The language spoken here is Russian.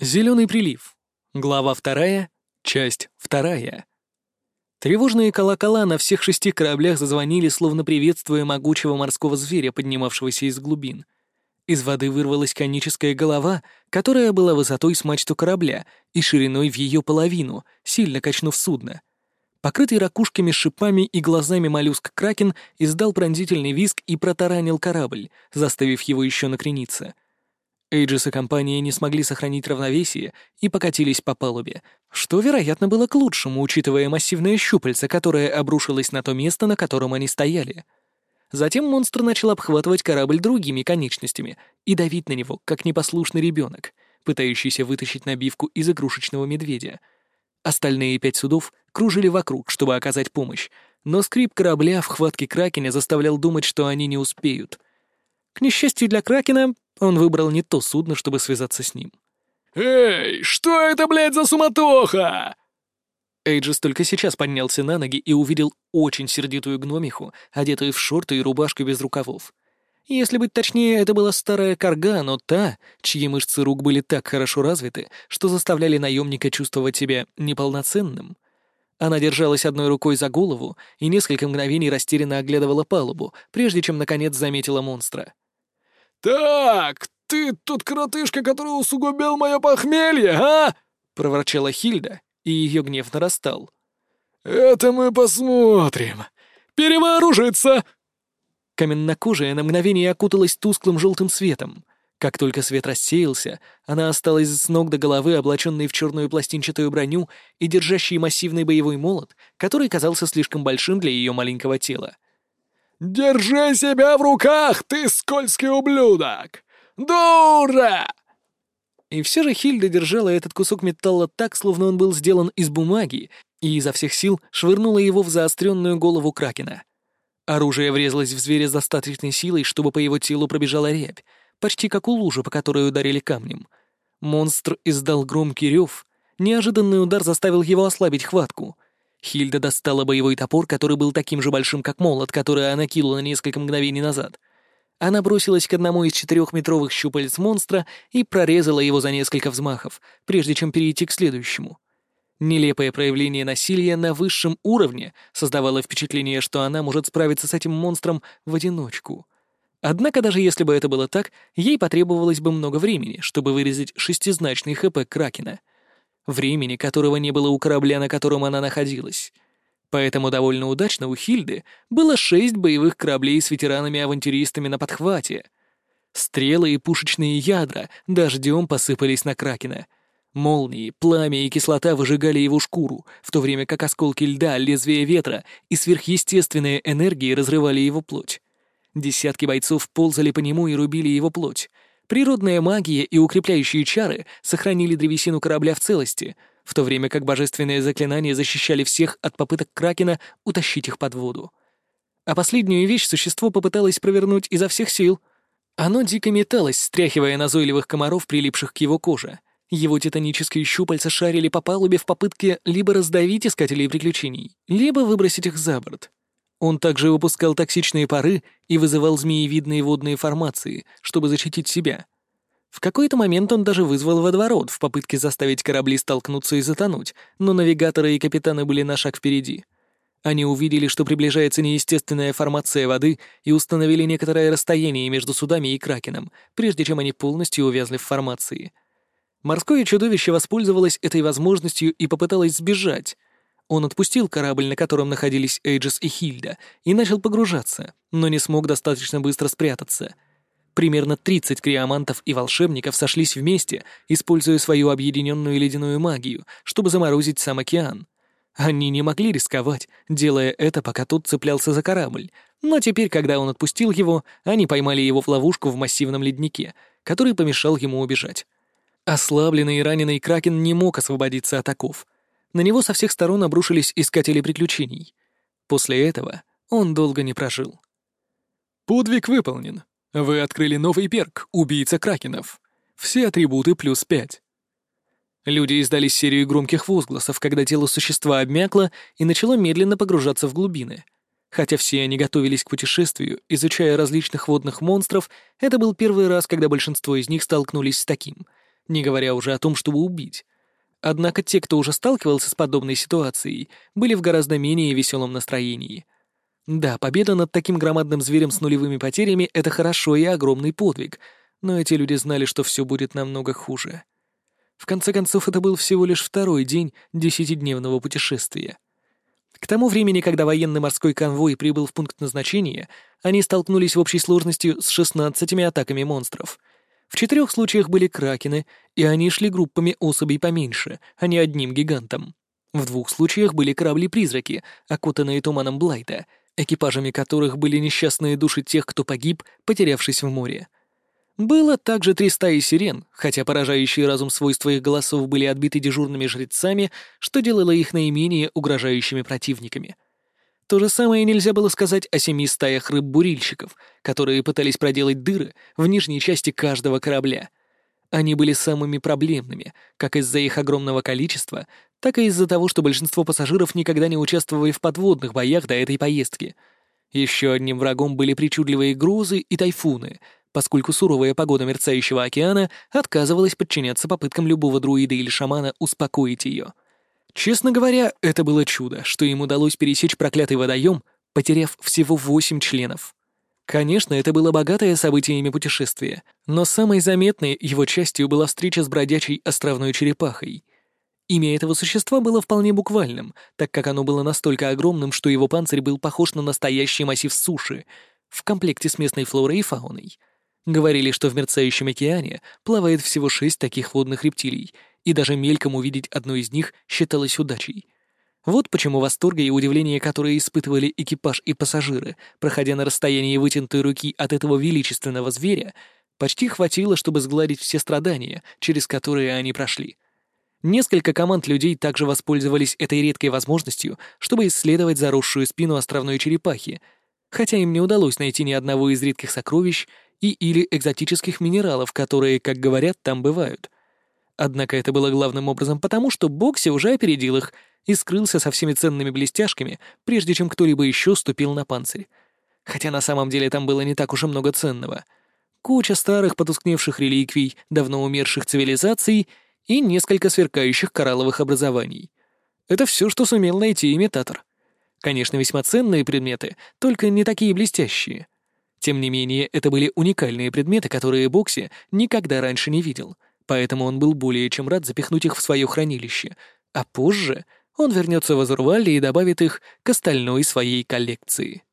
Зеленый прилив. Глава вторая, часть вторая. Тревожные колокола на всех шести кораблях зазвонили, словно приветствуя могучего морского зверя, поднимавшегося из глубин. Из воды вырвалась коническая голова, которая была высотой с мачту корабля и шириной в ее половину, сильно качнув судно. Покрытый ракушками, шипами и глазами моллюск Кракен издал пронзительный визг и протаранил корабль, заставив его еще накрениться — Эйджис и компания не смогли сохранить равновесие и покатились по палубе, что, вероятно, было к лучшему, учитывая массивное щупальце, которое обрушилось на то место, на котором они стояли. Затем монстр начал обхватывать корабль другими конечностями и давить на него, как непослушный ребенок, пытающийся вытащить набивку из игрушечного медведя. Остальные пять судов кружили вокруг, чтобы оказать помощь, но скрип корабля в хватке Кракена заставлял думать, что они не успеют. К несчастью для Кракена, он выбрал не то судно, чтобы связаться с ним. «Эй, что это, блядь, за суматоха?» Эйджис только сейчас поднялся на ноги и увидел очень сердитую гномиху, одетую в шорты и рубашку без рукавов. Если быть точнее, это была старая корга, но та, чьи мышцы рук были так хорошо развиты, что заставляли наемника чувствовать себя неполноценным. Она держалась одной рукой за голову и несколько мгновений растерянно оглядывала палубу, прежде чем наконец заметила монстра. «Так, ты тот коротышка, который усугубил мое похмелье, а?» — проворчала Хильда, и ее гнев нарастал. «Это мы посмотрим. Перевооружиться!» Каменнокожая на мгновение окуталась тусклым желтым светом. Как только свет рассеялся, она осталась с ног до головы, облаченной в черную пластинчатую броню и держащей массивный боевой молот, который казался слишком большим для ее маленького тела. «Держи себя в руках, ты скользкий ублюдок! Дура!» И все же Хильда держала этот кусок металла так, словно он был сделан из бумаги, и изо всех сил швырнула его в заостренную голову Кракена. Оружие врезалось в зверя достаточной силой, чтобы по его телу пробежала рябь, почти как у лужи, по которой ударили камнем. Монстр издал громкий рев. Неожиданный удар заставил его ослабить хватку — Хильда достала боевой топор, который был таким же большим, как молот, который она кинула несколько мгновений назад. Она бросилась к одному из четырехметровых щупалец монстра и прорезала его за несколько взмахов, прежде чем перейти к следующему. Нелепое проявление насилия на высшем уровне создавало впечатление, что она может справиться с этим монстром в одиночку. Однако даже если бы это было так, ей потребовалось бы много времени, чтобы вырезать шестизначный ХП Кракена — времени которого не было у корабля, на котором она находилась. Поэтому довольно удачно у Хильды было шесть боевых кораблей с ветеранами-авантюристами на подхвате. Стрелы и пушечные ядра дождем посыпались на Кракена. Молнии, пламя и кислота выжигали его шкуру, в то время как осколки льда, лезвия ветра и сверхъестественные энергии разрывали его плоть. Десятки бойцов ползали по нему и рубили его плоть, Природная магия и укрепляющие чары сохранили древесину корабля в целости, в то время как божественные заклинания защищали всех от попыток Кракена утащить их под воду. А последнюю вещь существо попыталось провернуть изо всех сил. Оно дико металось, стряхивая назойливых комаров, прилипших к его коже. Его титанические щупальца шарили по палубе в попытке либо раздавить искателей приключений, либо выбросить их за борт. Он также выпускал токсичные пары и вызывал змеевидные водные формации, чтобы защитить себя. В какой-то момент он даже вызвал водоворот в попытке заставить корабли столкнуться и затонуть, но навигаторы и капитаны были на шаг впереди. Они увидели, что приближается неестественная формация воды и установили некоторое расстояние между судами и Кракеном, прежде чем они полностью увязли в формации. Морское чудовище воспользовалось этой возможностью и попыталось сбежать, он отпустил корабль, на котором находились Эйджес и Хильда, и начал погружаться, но не смог достаточно быстро спрятаться. Примерно 30 криомантов и волшебников сошлись вместе, используя свою объединенную ледяную магию, чтобы заморозить сам океан. Они не могли рисковать, делая это, пока тот цеплялся за корабль, но теперь, когда он отпустил его, они поймали его в ловушку в массивном леднике, который помешал ему убежать. Ослабленный и раненый Кракен не мог освободиться от оков — на него со всех сторон обрушились искатели приключений. После этого он долго не прожил. «Подвиг выполнен. Вы открыли новый перк «Убийца Кракенов». Все атрибуты плюс пять». Люди издали серию громких возгласов, когда тело существа обмякло и начало медленно погружаться в глубины. Хотя все они готовились к путешествию, изучая различных водных монстров, это был первый раз, когда большинство из них столкнулись с таким — не говоря уже о том, чтобы убить. Однако те, кто уже сталкивался с подобной ситуацией, были в гораздо менее веселом настроении. Да, победа над таким громадным зверем с нулевыми потерями — это хорошо и огромный подвиг, но эти люди знали, что все будет намного хуже. В конце концов, это был всего лишь второй день десятидневного путешествия. К тому времени, когда военный морской конвой прибыл в пункт назначения, они столкнулись в общей сложности с 16 атаками монстров. В четырех случаях были кракены, и они шли группами особей поменьше, а не одним гигантом. В двух случаях были корабли-призраки, окутанные туманом Блайта, экипажами которых были несчастные души тех, кто погиб, потерявшись в море. Было также три стаи сирен, хотя поражающие разум свойства их голосов были отбиты дежурными жрецами, что делало их наименее угрожающими противниками. То же самое нельзя было сказать о семи стаях рыб-бурильщиков, которые пытались проделать дыры в нижней части каждого корабля. Они были самыми проблемными, как из-за их огромного количества, так и из-за того, что большинство пассажиров никогда не участвовали в подводных боях до этой поездки. Еще одним врагом были причудливые грузы и тайфуны — поскольку суровая погода мерцающего океана отказывалась подчиняться попыткам любого друида или шамана успокоить ее. Честно говоря, это было чудо, что им удалось пересечь проклятый водоем, потеряв всего восемь членов. Конечно, это было богатое событиями путешествие, но самой заметной его частью была встреча с бродячей островной черепахой. Имя этого существа было вполне буквальным, так как оно было настолько огромным, что его панцирь был похож на настоящий массив суши, в комплекте с местной флорой и фауной. Говорили, что в мерцающем океане плавает всего шесть таких водных рептилий, и даже мельком увидеть одну из них считалось удачей. Вот почему восторга и удивление, которые испытывали экипаж и пассажиры, проходя на расстоянии вытянутой руки от этого величественного зверя, почти хватило, чтобы сгладить все страдания, через которые они прошли. Несколько команд людей также воспользовались этой редкой возможностью, чтобы исследовать заросшую спину островной черепахи, хотя им не удалось найти ни одного из редких сокровищ и или экзотических минералов, которые, как говорят, там бывают. Однако это было главным образом потому, что Бокси уже опередил их и скрылся со всеми ценными блестяшками, прежде чем кто-либо еще ступил на панцирь. Хотя на самом деле там было не так уж и много ценного. Куча старых потускневших реликвий, давно умерших цивилизаций и несколько сверкающих коралловых образований. Это все, что сумел найти имитатор. Конечно, весьма ценные предметы, только не такие блестящие — тем не менее, это были уникальные предметы, которые Бокси никогда раньше не видел, поэтому он был более чем рад запихнуть их в свое хранилище, а позже он вернется в Азурваль и добавит их к остальной своей коллекции.